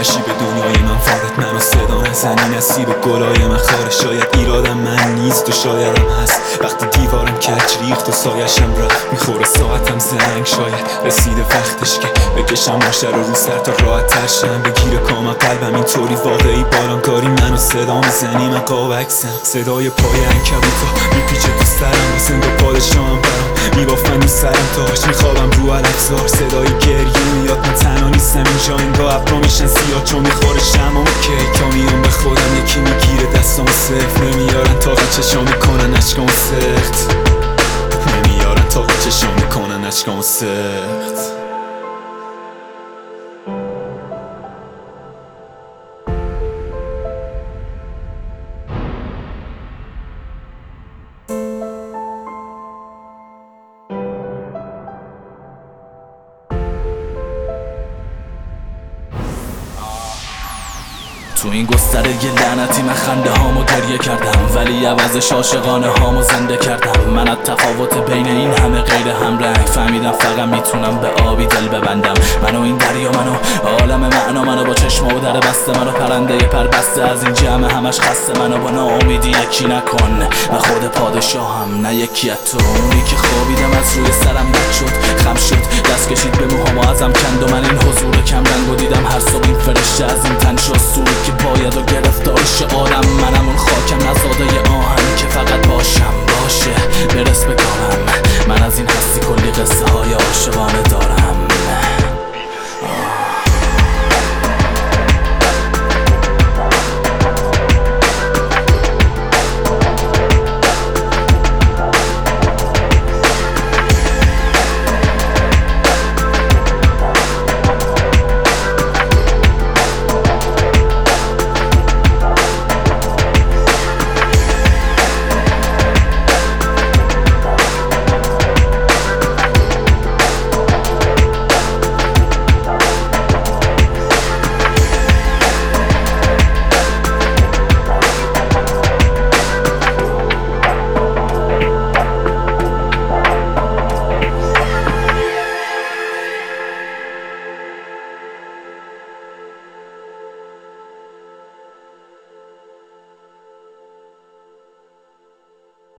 نشی به دنیای من فقط منو صدا نزنی نصیب گلای من خاره. شاید ایرادم من نیست و شایدم هست. وقتی دیوارم کج ریخت و سایشم رفت می‌خوره. ساعتم زنگ شاید رسیده وقتش که بکشم ماشه رو رو سر تا راحت تر شم. بگیره کام قلبم اینطوری واقعی کاری منو صدا می‌زنی. من قاوکسم. صدای پای انکبوتا میپیچه تو سرم. و برام میبافن رو سرم تاش میخوابم رو الافزار صدای گریه میاد من تنها نیستم اینجا. انگاه ابرا میشن سیاه چون می‌خوره شم و تا میام به خودم یکی می‌گیره دستام صفر نمیارن تا چشام می‌کنن اشکام سخت. نمیارن تا چشام می‌کنن اشکام سخت. تو این گستره لعنتی من خنده هامو گریه کردم. ولی عوضش عاشقانه هامو زنده کردم. من از تفاوت بین این همه غیر همرنگ فهمیدم فقط می‌تونم به آبی دل ببندم. منو این دریا منو عالم معنا منو با چشم و در بسته منو پرنده پر بسته از این جمع همش خسته منو با ناامیدی یکی نکن. من خود پادشاهم نه یکی تو. اونی که خوابیدم از روی فرشته از این تن شد که باید و گرفتارش آدم منم اون خاکم نزاده آهن